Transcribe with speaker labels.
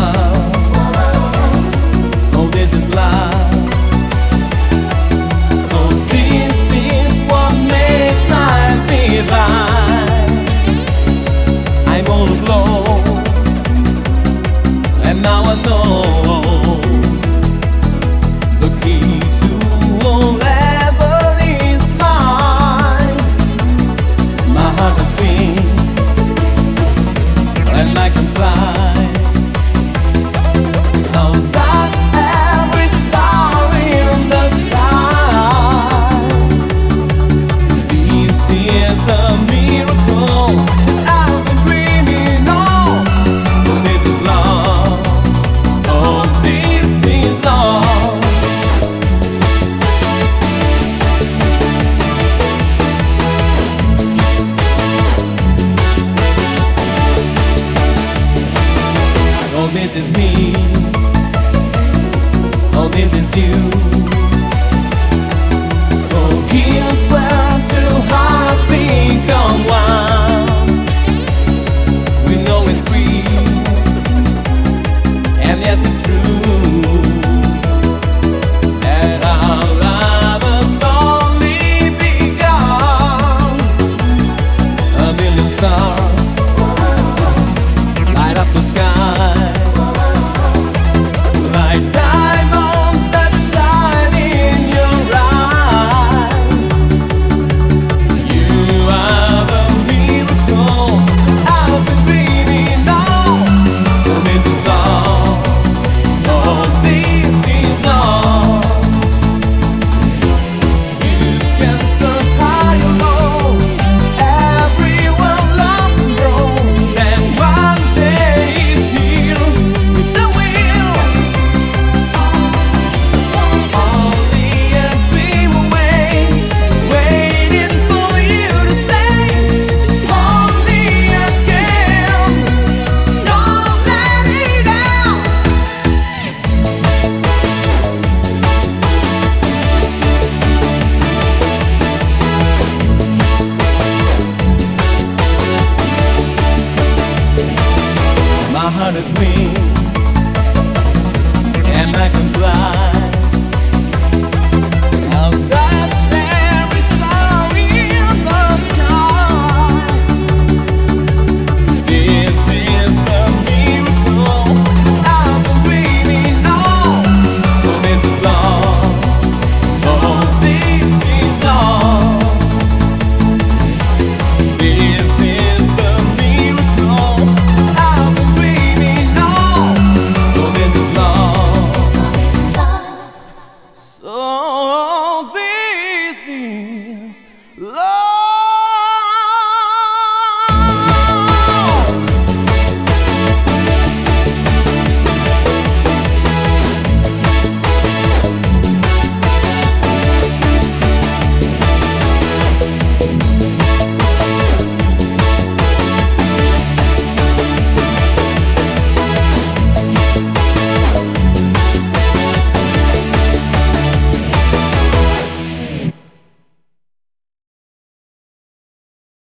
Speaker 1: love. So this is love. This is me. So this is you. My heart is wings,